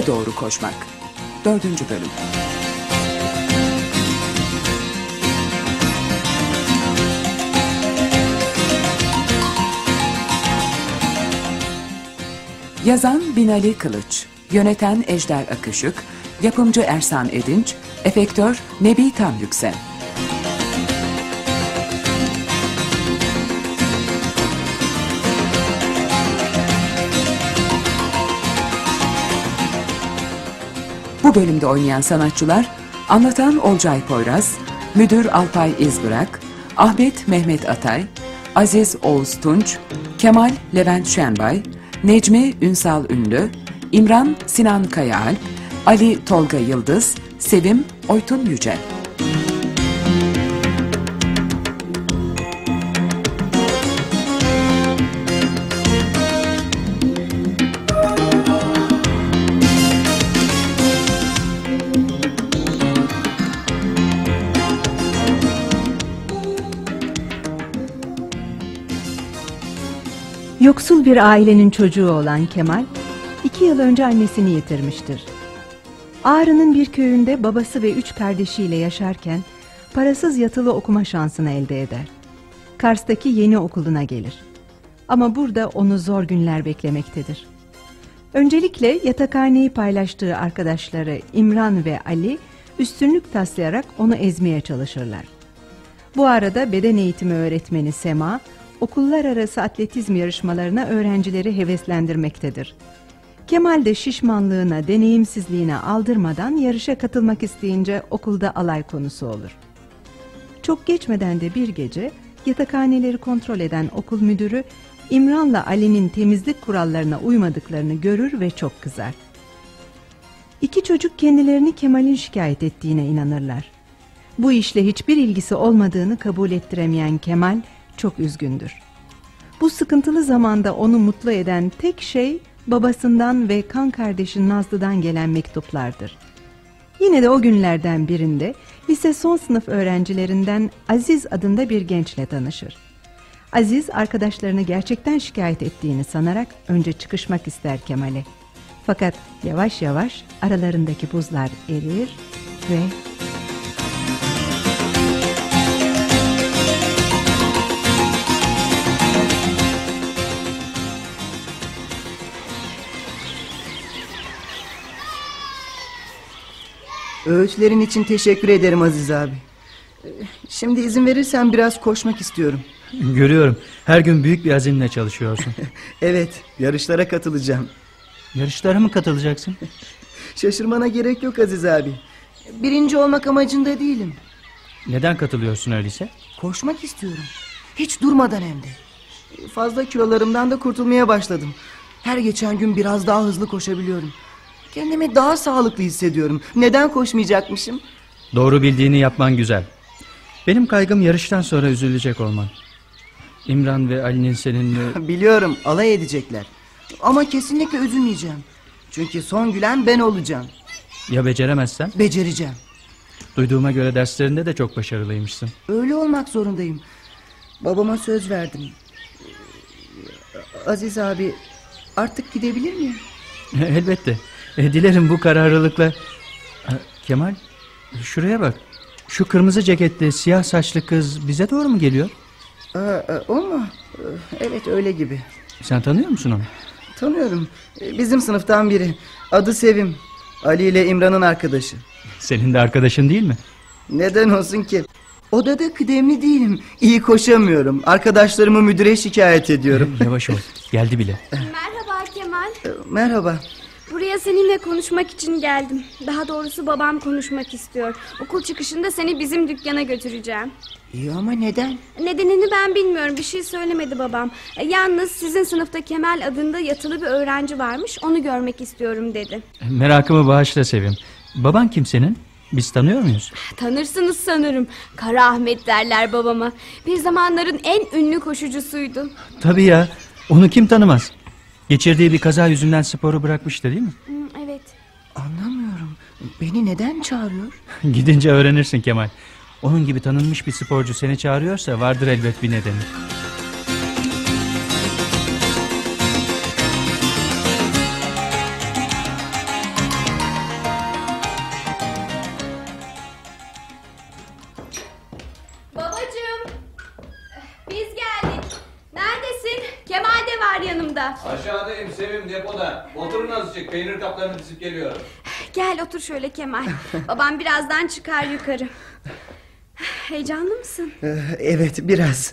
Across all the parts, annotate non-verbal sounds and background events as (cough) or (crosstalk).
Yele doğru koşmak. Dördüncü bölüm. Yazan Binali Kılıç, yöneten Ejder Akışık, yapımcı Ersan Edinç, efektör Nebi Tam Yüksel. Bu bölümde oynayan sanatçılar Anlatan Olcay Poyraz, Müdür Alpay İzbırak, Ahmet Mehmet Atay, Aziz Oğuz Tunç, Kemal Levent Şenbay, Necmi Ünsal Ünlü, İmran Sinan Kayaalp, Ali Tolga Yıldız, Sevim Oytun Yücel. Yoksul bir ailenin çocuğu olan Kemal, iki yıl önce annesini yitirmiştir. Ağrı'nın bir köyünde babası ve üç kardeşiyle yaşarken parasız yatılı okuma şansını elde eder. Kars'taki yeni okuluna gelir. Ama burada onu zor günler beklemektedir. Öncelikle yatakhaneyi paylaştığı arkadaşları İmran ve Ali üstünlük taslayarak onu ezmeye çalışırlar. Bu arada beden eğitimi öğretmeni Sema, okullar arası atletizm yarışmalarına öğrencileri heveslendirmektedir. Kemal de şişmanlığına, deneyimsizliğine aldırmadan yarışa katılmak isteyince okulda alay konusu olur. Çok geçmeden de bir gece yatakhaneleri kontrol eden okul müdürü İmran'la Ali'nin temizlik kurallarına uymadıklarını görür ve çok kızar. İki çocuk kendilerini Kemal'in şikayet ettiğine inanırlar. Bu işle hiçbir ilgisi olmadığını kabul ettiremeyen Kemal çok üzgündür. Bu sıkıntılı zamanda onu mutlu eden tek şey babasından ve kan kardeşi Nazlı'dan gelen mektuplardır. Yine de o günlerden birinde lise son sınıf öğrencilerinden Aziz adında bir gençle tanışır. Aziz arkadaşlarını gerçekten şikayet ettiğini sanarak önce çıkışmak ister Kemal'e. Fakat yavaş yavaş aralarındaki buzlar erir ve Öğütlerin için teşekkür ederim Aziz abi. Şimdi izin verirsen biraz koşmak istiyorum. Görüyorum. Her gün büyük bir azimle çalışıyorsun. (laughs) Evet, yarışlara katılacağım. Yarışlara mı katılacaksın? (laughs) Şaşırmana gerek yok Aziz abi. Birinci olmak amacında değilim. Neden katılıyorsun öyleyse? Koşmak istiyorum. Hiç durmadan hem de. Fazla kilolarımdan da kurtulmaya başladım. Her geçen gün biraz daha hızlı koşabiliyorum. Kendimi daha sağlıklı hissediyorum. Neden koşmayacakmışım? Doğru bildiğini yapman güzel. Benim kaygım yarıştan sonra üzülecek olman. İmran ve Ali'nin seninle... (laughs) Biliyorum alay edecekler. Ama kesinlikle üzülmeyeceğim. Çünkü son gülen ben olacağım. Ya beceremezsen? Becereceğim. Duyduğuma göre derslerinde de çok başarılıymışsın. Öyle olmak zorundayım. Babama söz verdim. Aziz abi artık gidebilir miyim? Elbette. E, dilerim bu kararlılıkla... E, Kemal şuraya bak. Şu kırmızı ceketli siyah saçlı kız bize doğru mu geliyor? Aa, e, o mu? Evet öyle gibi. Sen tanıyor musun onu? Tanıyorum. E, Bizim sınıftan biri. Adı Sevim. Ali ile İmran'ın arkadaşı. Senin de arkadaşın değil mi? Neden olsun ki? Odada kıdemli değilim. İyi koşamıyorum. Arkadaşlarımı müdüre şikayet ediyorum. Yavaş ol. Geldi bile. Merhaba Kemal. E, Merhaba. Buraya seninle konuşmak için geldim. Daha doğrusu babam konuşmak istiyor. Okul çıkışında seni bizim dükkana götüreceğim. İyi ama neden? Nedenini ben bilmiyorum. Bir şey söylemedi babam. E, Yalnız sizin sınıfta Kemal adında yatılı bir öğrenci varmış. Onu görmek istiyorum dedi. Merakımı bağışla Sevim. Baban kim senin? Biz tanıyor muyuz? Tanırsınız sanırım. Kara Ahmet derler babama. Bir zamanların en ünlü koşucusuydu. Tabii ya. Onu kim tanımaz? Geçirdiği bir kaza yüzünden sporu bırakmıştı değil mi? Evet. Anlamıyorum. Beni neden çağırıyor? (laughs) Gidince öğrenirsin Kemal. Onun gibi tanınmış bir sporcu seni çağırıyorsa vardır elbet bir nedeni. Kemal de var yanımda. Aşağıdayım Sevim depoda. Oturun azıcık peynir kaplarını dizip geliyorum. Gel otur şöyle Kemal. Babam birazdan çıkar yukarı. Heyecanlı mısın? Ee, Evet biraz.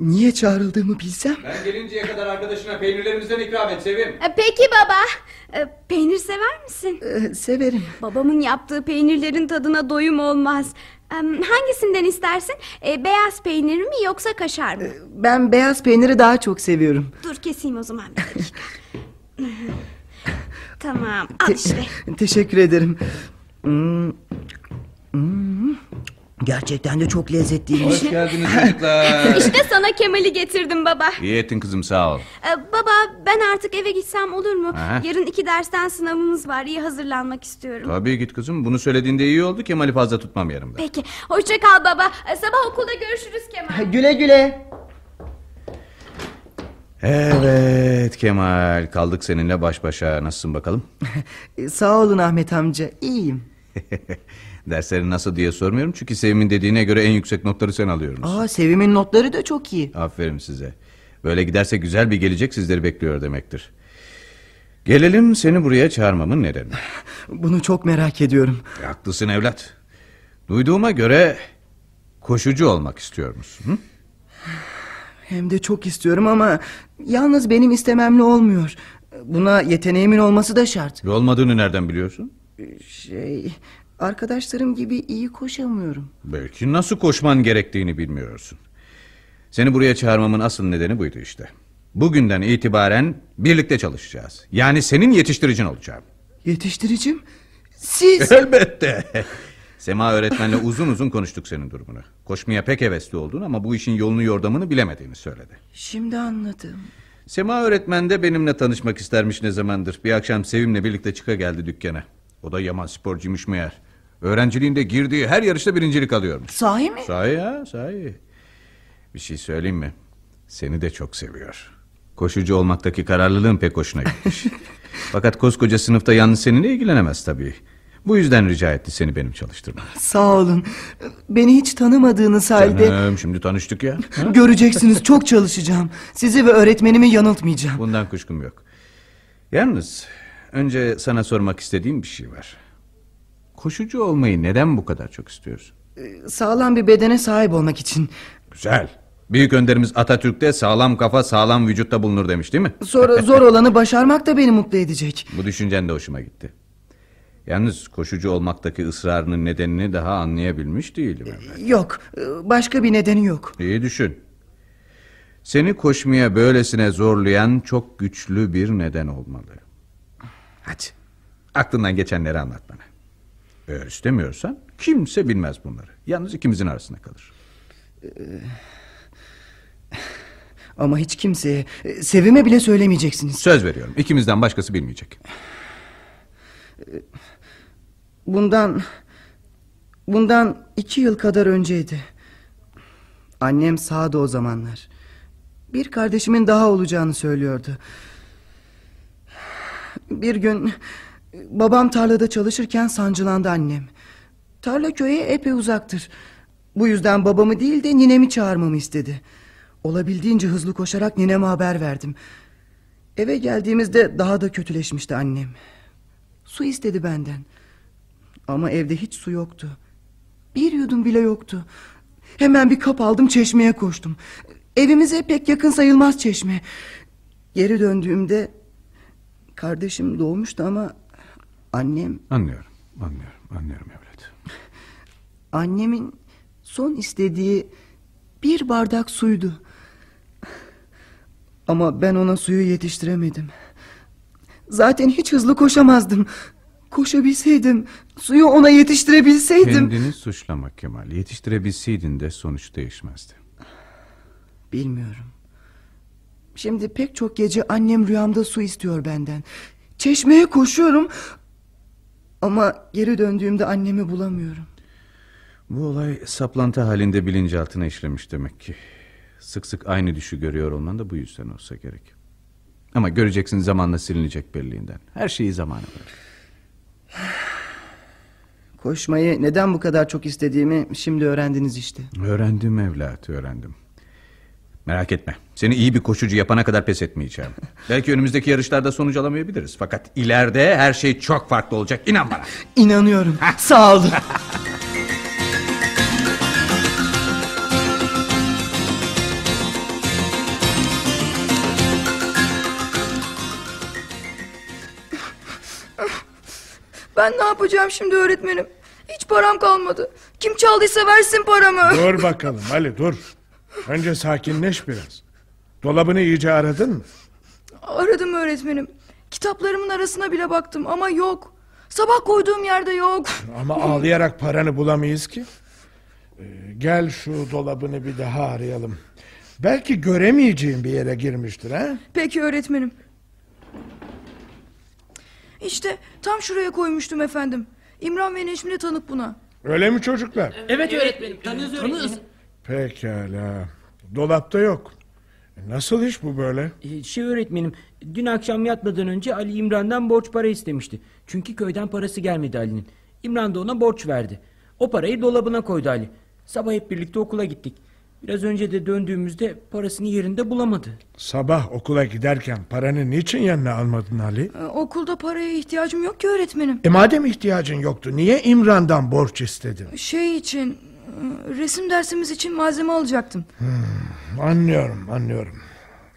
Niye çağrıldığımı bilsem. Ben gelinceye kadar arkadaşına peynirlerimizden ikram et Sevim. E, Peki baba. E, Peynir sever misin? Ee, Severim. Babamın yaptığı peynirlerin tadına doyum olmaz. E, Hangisinden istersin? E, Beyaz peynir mi yoksa kaşar mı? Ben beyaz peyniri daha çok seviyorum. Dur keseyim o zaman bir dakika. (laughs) tamam al işte. (laughs) Teşekkür ederim. Hmm. Gerçekten de çok lezzetliymiş. Hoş geldiniz çocuklar. (laughs) İşte sana Kemal'i getirdim baba. İyi ettin kızım sağ ol. E, baba ben artık eve gitsem olur mu? Aha. Yarın iki dersten sınavımız var. İyi hazırlanmak istiyorum. Tabii git kızım. Bunu söylediğinde iyi oldu. Kemal'i fazla tutmam yanımda. Peki hoşça kal baba. E, sabah okulda görüşürüz Kemal. Güle güle. Evet Kemal. Kaldık seninle baş başa. Nasılsın bakalım? Ee, (laughs) Sağ olun Ahmet amca. İyiyim. (laughs) Derslerin nasıl diye sormuyorum. Çünkü Sevim'in dediğine göre en yüksek notları sen alıyorsun. Aa, Sevim'in notları da çok iyi. Aferin size. Böyle giderse güzel bir gelecek sizleri bekliyor demektir. Gelelim seni buraya çağırmamın nedeni. (laughs) Bunu çok merak ediyorum. E, Haklısın evlat. Duyduğuma göre koşucu olmak istiyor musun? Hı? Hem de çok istiyorum ama yalnız benim istememle olmuyor. Buna yeteneğimin olması da şart. Olmadığını nereden biliyorsun? Şey, arkadaşlarım gibi iyi koşamıyorum. Belki nasıl koşman gerektiğini bilmiyorsun. Seni buraya çağırmamın asıl nedeni buydu işte. Bugünden itibaren birlikte çalışacağız. Yani senin yetiştiricin olacağım. Yetiştiricim, siz... (laughs) Elbette. Sema öğretmenle uzun uzun konuştuk senin durumunu. Koşmaya pek hevesli olduğunu ama bu işin yolunu yordamını bilemediğini söyledi. Şimdi anladım. Sema öğretmen de benimle tanışmak istermiş ne zamandır. Bir akşam Sevim'le birlikte çıka geldi dükkana. O da yaman sporcuymuş meğer. Öğrenciliğinde girdiği her yarışta birincilik alıyormuş. Sahi mi? Sahi ya sahi. Bir şey söyleyeyim mi? Seni de çok seviyor. Koşucu olmaktaki kararlılığın pek hoşuna gitmiş. (laughs) Fakat koskoca sınıfta yalnız seninle ilgilenemez tabii. Bu yüzden rica etti seni benim çalıştırmam. Sağ olun. Beni hiç tanımadığınız halde... Canım şimdi tanıştık ya. (laughs) Ha? Göreceksiniz çok çalışacağım. Sizi ve öğretmenimi yanıltmayacağım. Bundan kuşkum yok. Yalnız önce sana sormak istediğim bir şey var. Koşucu olmayı neden bu kadar çok istiyorsun? Sağlam bir bedene sahip olmak için. Güzel. Büyük önderimiz Atatürk'te sağlam kafa sağlam vücutta bulunur demiş değil mi? Sonra (laughs) zor olanı başarmak da beni mutlu edecek. Bu düşüncen de hoşuma gitti. Yalnız koşucu olmaktaki ısrarının nedenini daha anlayabilmiş değilim. Emre. Yok, başka bir nedeni yok. İyi düşün. Seni koşmaya böylesine zorlayan çok güçlü bir neden olmalı. Hadi aklından geçenleri anlat bana. Eğer istemiyorsan kimse bilmez bunları. Yalnız ikimizin arasında kalır. Ama hiç kimseye, Sevime bile söylemeyeceksiniz. Söz veriyorum ikimizden başkası bilmeyecek. Bundan, bundan iki yıl kadar önceydi. Annem sağdı o zamanlar. Bir kardeşimin daha olacağını söylüyordu. Bir gün babam tarlada çalışırken sancılandı annem. Tarla köye epey uzaktır. Bu yüzden babamı değil de ninemi çağırmamı istedi. Olabildiğince hızlı koşarak nineme haber verdim. Eve geldiğimizde daha da kötüleşmişti annem. Su istedi benden. Ama evde hiç su yoktu. Bir yudum bile yoktu. Hemen bir kap aldım çeşmeye koştum. Evimize pek yakın sayılmaz çeşme. Geri döndüğümde Kardeşim doğmuştu ama annem Anlıyorum, anlıyorum, anlıyorum evlat. (laughs) annemin son istediği bir bardak suydu. Ama ben ona suyu yetiştiremedim. Zaten hiç hızlı koşamazdım. Koşabilseydim, suyu ona yetiştirebilseydim. Kendini suçlama Kemal. Yetiştirebilseydin de sonuç değişmezdi. Bilmiyorum. Şimdi pek çok gece annem rüyamda su istiyor benden. Çeşmeye koşuyorum ama geri döndüğümde annemi bulamıyorum. Bu olay saplantı halinde bilinçaltına işlemiş demek ki. Sık sık aynı düşü görüyor olman da bu yüzden olsa gerek. Ama göreceksin zamanla silinecek belliğinden. Her şeyi zamana bırak. Koşmayı neden bu kadar çok istediğimi şimdi öğrendiniz işte. Öğrendim evlat, öğrendim. Merak etme. Seni iyi bir koşucu yapana kadar pes etmeyeceğim. (laughs) Belki önümüzdeki yarışlarda sonuç alamayabiliriz. Fakat ileride her şey çok farklı olacak. İnan bana. (laughs) İnanıyorum. Sağ olun. (laughs) Ben ne yapacağım şimdi öğretmenim? Hiç param kalmadı. Kim çaldıysa versin paramı. Dur bakalım Ali dur. Önce sakinleş biraz. Dolabını iyice aradın mı? Aradım öğretmenim. Kitaplarımın arasına bile baktım ama yok. Sabah koyduğum yerde yok. Ama ağlayarak paranı bulamayız ki. Ee, gel şu dolabını bir daha arayalım. Belki göremeyeceğin bir yere girmiştir ha? Peki öğretmenim. İşte tam şuraya koymuştum efendim. İmran ve Necmi de tanık buna. Öyle mi çocuklar? Evet öğretmenim. Tanıyoruz öğretmenim. Pekala. Dolapta yok. E, Nasıl iş bu böyle? Ee, Şey öğretmenim, dün akşam yatmadan önce Ali İmran'dan borç para istemişti. Çünkü köyden parası gelmedi Ali'nin. İmran da ona borç verdi. O parayı dolabına koydu Ali. Sabah hep birlikte okula gittik. Biraz önce de döndüğümüzde parasını yerinde bulamadı. Sabah okula giderken paranı niçin yanına almadın Ali? Ee, Okulda paraya ihtiyacım yok ki öğretmenim. E madem ihtiyacın yoktu niye İmran'dan borç istedin? Şey için, e, resim dersimiz için malzeme alacaktım. Anlıyorum, anlıyorum.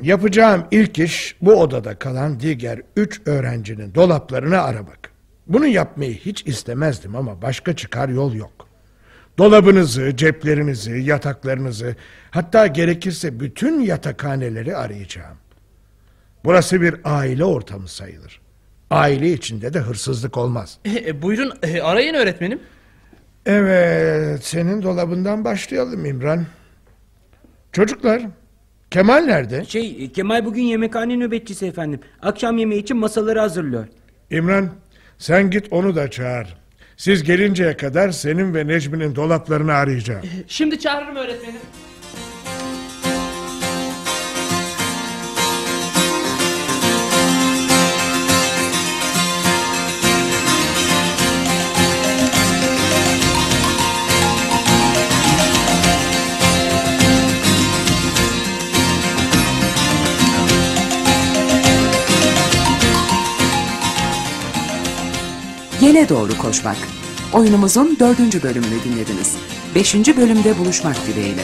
Yapacağım ilk iş bu odada kalan diğer üç öğrencinin dolaplarını aramak. Bunu yapmayı hiç istemezdim ama başka çıkar yol yok. Dolabınızı, ceplerinizi, yataklarınızı, hatta gerekirse bütün yatakhaneleri arayacağım. Burası bir aile ortamı sayılır. Aile içinde de hırsızlık olmaz. E, buyurun arayın öğretmenim. Evet, senin dolabından başlayalım İmran. Çocuklar, Kemal nerede? Şey Kemal bugün yemekhane nöbetçisi efendim. Akşam yemeği için masaları hazırlıyor. İmran, sen git onu da çağır. Siz gelinceye kadar senin ve Necmi'nin dolaplarını arayacağım. Şimdi çağırırım öğretmenim. Yele doğru koşmak. Oyunumuzun dördüncü bölümünü dinlediniz. Beşinci bölümde buluşmak dileğiyle.